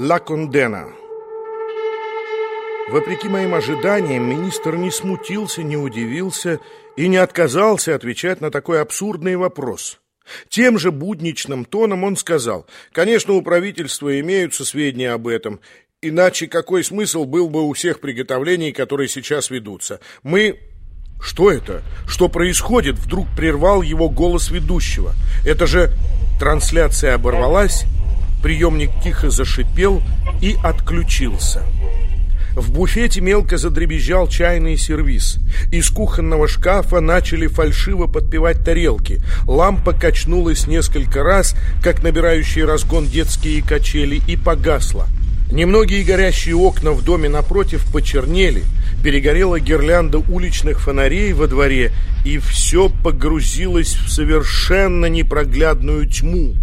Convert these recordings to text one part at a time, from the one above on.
Ла Кондена. Вопреки моим ожиданиям, министр не смутился, не удивился и не отказался отвечать на такой абсурдный вопрос. Тем же будничным тоном он сказал, «Конечно, у правительства имеются сведения об этом, иначе какой смысл был бы у всех приготовлений, которые сейчас ведутся? Мы «Что это? Что происходит?» Вдруг прервал его голос ведущего. «Это же...» Трансляция оборвалась, Приемник тихо зашипел и отключился. В буфете мелко задребезжал чайный сервиз. Из кухонного шкафа начали фальшиво подпевать тарелки. Лампа качнулась несколько раз, как набирающие разгон детские качели, и погасла. Немногие горящие окна в доме напротив почернели. Перегорела гирлянда уличных фонарей во дворе, и все погрузилось в совершенно непроглядную тьму.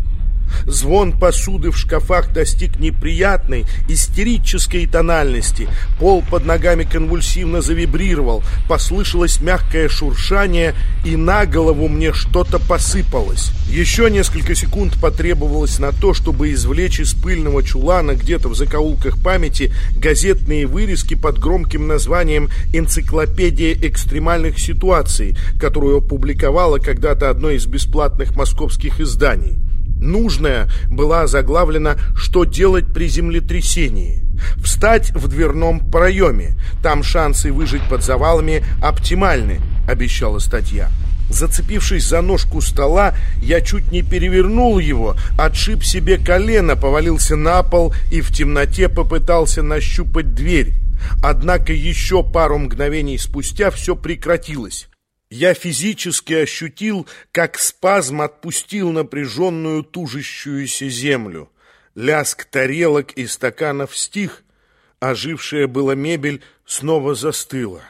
Звон посуды в шкафах достиг неприятной, истерической тональности. Пол под ногами конвульсивно завибрировал, послышалось мягкое шуршание, и на голову мне что-то посыпалось. Еще несколько секунд потребовалось на то, чтобы извлечь из пыльного чулана где-то в закоулках памяти газетные вырезки под громким названием «Энциклопедия экстремальных ситуаций», которую опубликовала когда-то одно из бесплатных московских изданий. Нужная была заглавлена «Что делать при землетрясении?». Встать в дверном проеме. Там шансы выжить под завалами оптимальны, обещала статья. Зацепившись за ножку стола, я чуть не перевернул его, отшиб себе колено, повалился на пол и в темноте попытался нащупать дверь. Однако еще пару мгновений спустя все прекратилось. Я физически ощутил, как спазм отпустил напряженную тужащуюся землю. Лязг тарелок и стаканов стих, ожившая была мебель снова застыла.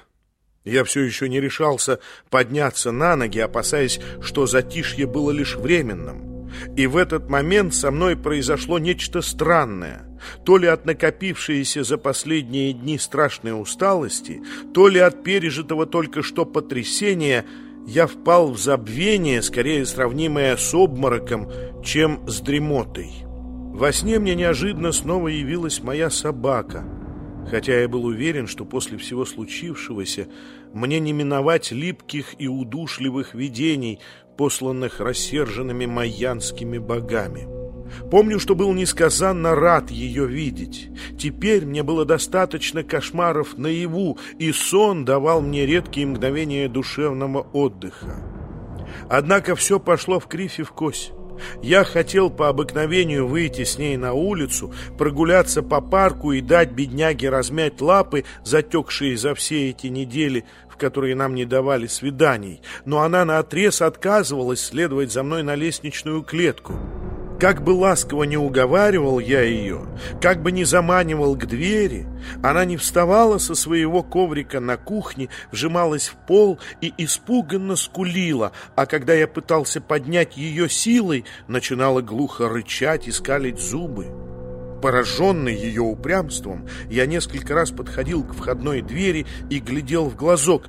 Я все еще не решался подняться на ноги, опасаясь, что затишье было лишь временным. И в этот момент со мной произошло нечто странное. То ли от накопившейся за последние дни страшной усталости, то ли от пережитого только что потрясения, я впал в забвение, скорее сравнимое с обмороком, чем с дремотой. Во сне мне неожиданно снова явилась моя собака, хотя я был уверен, что после всего случившегося мне не миновать липких и удушливых видений, посланных рассерженными майянскими богами. Помню, что был несказанно рад ее видеть. Теперь мне было достаточно кошмаров наяву, и сон давал мне редкие мгновения душевного отдыха. Однако все пошло в кривь и в кось. Я хотел по обыкновению выйти с ней на улицу, прогуляться по парку и дать бедняге размять лапы, затекшие за все эти недели, которые нам не давали свиданий, но она наотрез отказывалась следовать за мной на лестничную клетку. Как бы ласково не уговаривал я ее, как бы не заманивал к двери, она не вставала со своего коврика на кухне, вжималась в пол и испуганно скулила, а когда я пытался поднять ее силой, начинала глухо рычать и скалить зубы. Пораженный ее упрямством, я несколько раз подходил к входной двери и глядел в глазок.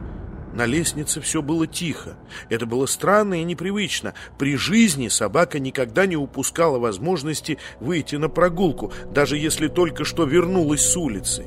На лестнице все было тихо. Это было странно и непривычно. При жизни собака никогда не упускала возможности выйти на прогулку, даже если только что вернулась с улицы.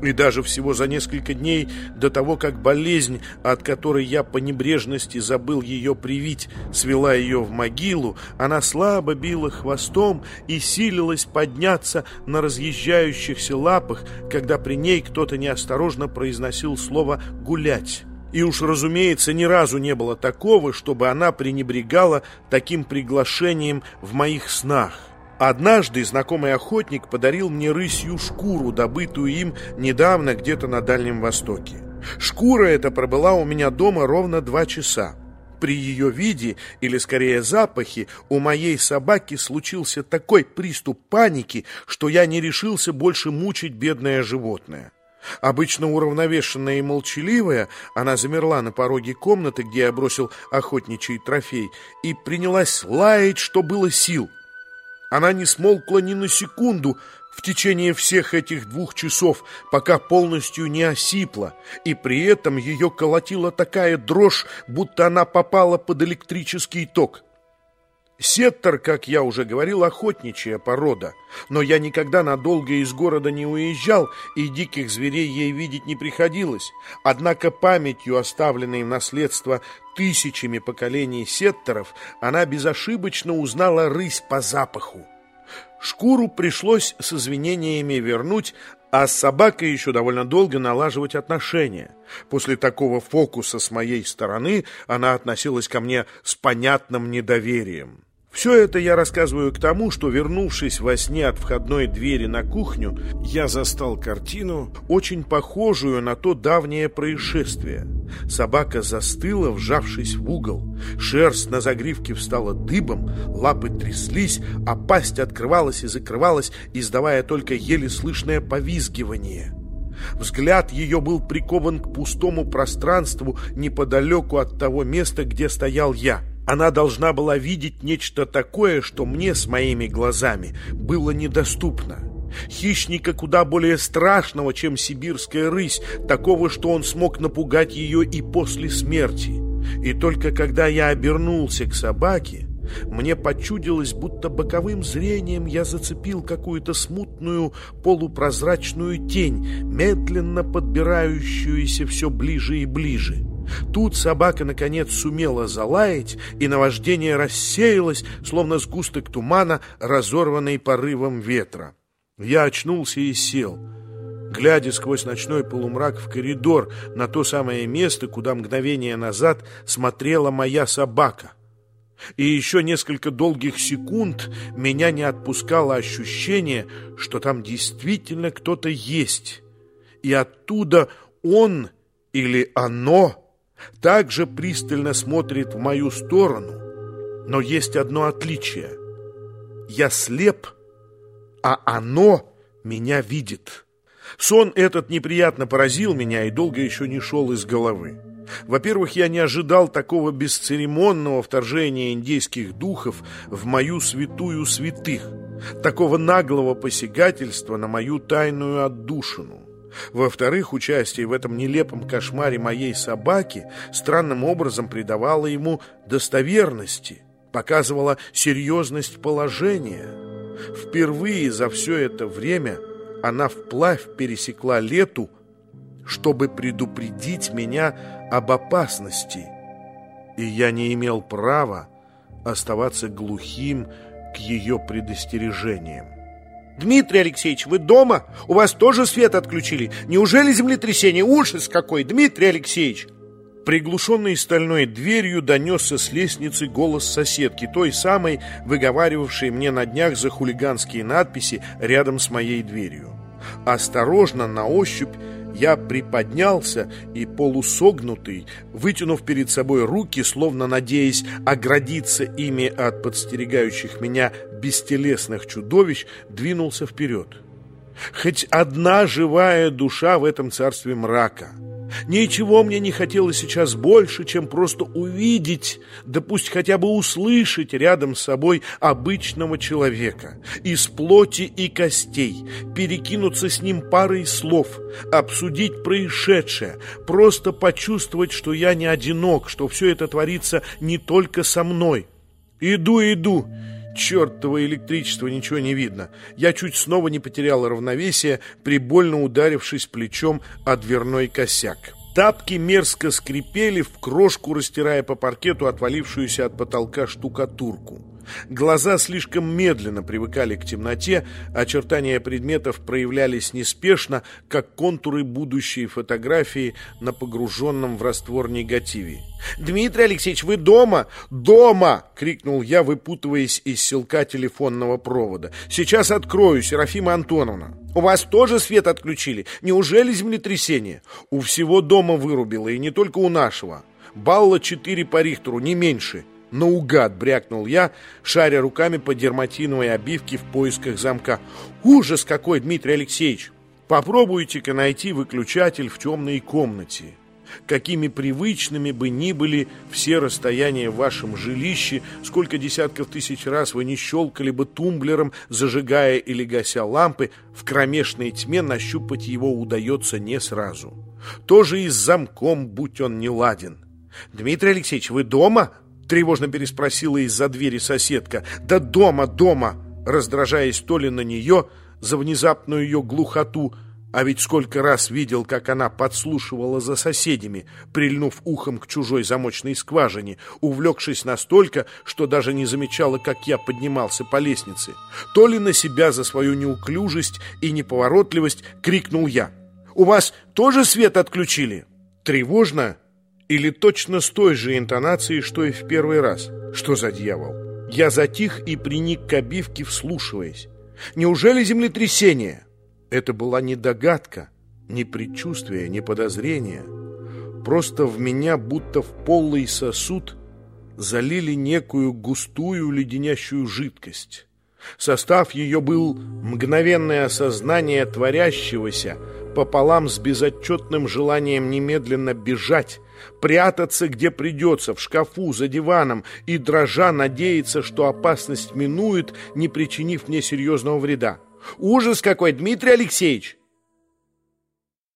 И даже всего за несколько дней до того, как болезнь, от которой я по небрежности забыл ее привить, свела ее в могилу, она слабо била хвостом и силилась подняться на разъезжающихся лапах, когда при ней кто-то неосторожно произносил слово «гулять». И уж, разумеется, ни разу не было такого, чтобы она пренебрегала таким приглашением в моих снах. Однажды знакомый охотник подарил мне рысью шкуру, добытую им недавно где-то на Дальнем Востоке. Шкура эта пробыла у меня дома ровно два часа. При ее виде, или скорее запахе, у моей собаки случился такой приступ паники, что я не решился больше мучить бедное животное. Обычно уравновешенная и молчаливая, она замерла на пороге комнаты, где я бросил охотничий трофей, и принялась лаять, что было сил. Она не смолкла ни на секунду в течение всех этих двух часов, пока полностью не осипла, и при этом ее колотила такая дрожь, будто она попала под электрический ток. Сеттер, как я уже говорил, охотничья порода, но я никогда надолго из города не уезжал, и диких зверей ей видеть не приходилось. Однако памятью, оставленной в наследство тысячами поколений сеттеров, она безошибочно узнала рысь по запаху. Шкуру пришлось с извинениями вернуть, а с собакой еще довольно долго налаживать отношения. После такого фокуса с моей стороны она относилась ко мне с понятным недоверием. Все это я рассказываю к тому, что, вернувшись во сне от входной двери на кухню, я застал картину, очень похожую на то давнее происшествие. Собака застыла, вжавшись в угол. Шерсть на загривке встала дыбом, лапы тряслись, а пасть открывалась и закрывалась, издавая только еле слышное повизгивание. Взгляд ее был прикован к пустому пространству неподалеку от того места, где стоял я — она должна была видеть нечто такое, что мне с моими глазами было недоступно. Хищника куда более страшного, чем сибирская рысь, такого, что он смог напугать ее и после смерти. И только когда я обернулся к собаке, мне почудилось, будто боковым зрением я зацепил какую-то смутную полупрозрачную тень, медленно подбирающуюся все ближе и ближе. Тут собака, наконец, сумела залаять, и наваждение рассеялось, словно сгусток тумана, разорванный порывом ветра. Я очнулся и сел, глядя сквозь ночной полумрак в коридор на то самое место, куда мгновение назад смотрела моя собака. И еще несколько долгих секунд меня не отпускало ощущение, что там действительно кто-то есть. И оттуда он или оно также пристально смотрит в мою сторону, но есть одно отличие. Я слеп, а оно меня видит. Сон этот неприятно поразил меня и долго еще не шел из головы. Во-первых, я не ожидал такого бесцеремонного вторжения индейских духов в мою святую святых, такого наглого посягательства на мою тайную отдушину. Во-вторых, участие в этом нелепом кошмаре моей собаки странным образом придавало ему достоверности, показывало серьезность положения. Впервые за все это время она вплавь пересекла лету, чтобы предупредить меня об опасности, и я не имел права оставаться глухим к ее предостережениям. Дмитрий Алексеевич, вы дома? У вас тоже свет отключили? Неужели землетрясение? Ужас какой, Дмитрий Алексеевич!» Приглушенный стальной дверью донесся с лестницы голос соседки, той самой, выговаривавшей мне на днях за хулиганские надписи рядом с моей дверью. Осторожно, на ощупь, я приподнялся и, полусогнутый, вытянув перед собой руки, словно надеясь оградиться ими от подстерегающих меня бестелесных чудовищ, двинулся вперед. Хоть одна живая душа в этом царстве мрака — Ничего мне не хотелось сейчас больше, чем просто увидеть, да пусть хотя бы услышать рядом с собой обычного человека, из плоти и костей, перекинуться с ним парой слов, обсудить происшедшее, просто почувствовать, что я не одинок, что все это творится не только со мной. Иду, иду, чертово электричество, ничего не видно. Я чуть снова не потерял равновесие, прибольно ударившись плечом о дверной косяк. Тапки мерзко скрипели в крошку, растирая по паркету отвалившуюся от потолка штукатурку. Глаза слишком медленно привыкали к темноте, очертания предметов проявлялись неспешно, как контуры будущей фотографии на погруженном в раствор негативе. «Дмитрий Алексеевич, вы дома? Дома!» — крикнул я, выпутываясь из селка телефонного провода. «Сейчас открою, Серафима Антоновна. У вас тоже свет отключили? Неужели землетрясение?» «У всего дома вырубило, и не только у нашего. Балла 4 по Рихтеру, не меньше». Наугад брякнул я, шаря руками по дерматиновой обивке в поисках замка. Ужас какой, Дмитрий Алексеевич! Попробуйте-ка найти выключатель в темной комнате. Какими привычными бы ни были все расстояния в вашем жилище, сколько десятков тысяч раз вы не щелкали бы тумблером, зажигая или гася лампы, в кромешной тьме нащупать его удается не сразу. Тоже и с замком, будь он не ладен. «Дмитрий Алексеевич, вы дома?» Тревожно переспросила из-за двери соседка. «Да дома, дома!» Раздражаясь то ли на нее за внезапную ее глухоту, а ведь сколько раз видел, как она подслушивала за соседями, прильнув ухом к чужой замочной скважине, увлекшись настолько, что даже не замечала, как я поднимался по лестнице. То ли на себя за свою неуклюжесть и неповоротливость крикнул я. «У вас тоже свет отключили?» Тревожно или точно с той же интонацией, что и в первый раз? Что за дьявол? Я затих и приник к обивке, вслушиваясь. Неужели землетрясение? Это была не догадка, не предчувствие, не подозрение. Просто в меня, будто в полый сосуд, залили некую густую леденящую жидкость. Состав ее был мгновенное осознание творящегося пополам с безотчетным желанием немедленно бежать, прятаться где придется, в шкафу, за диваном, и дрожа надеяться, что опасность минует, не причинив мне серьезного вреда. «Ужас какой, Дмитрий Алексеевич!»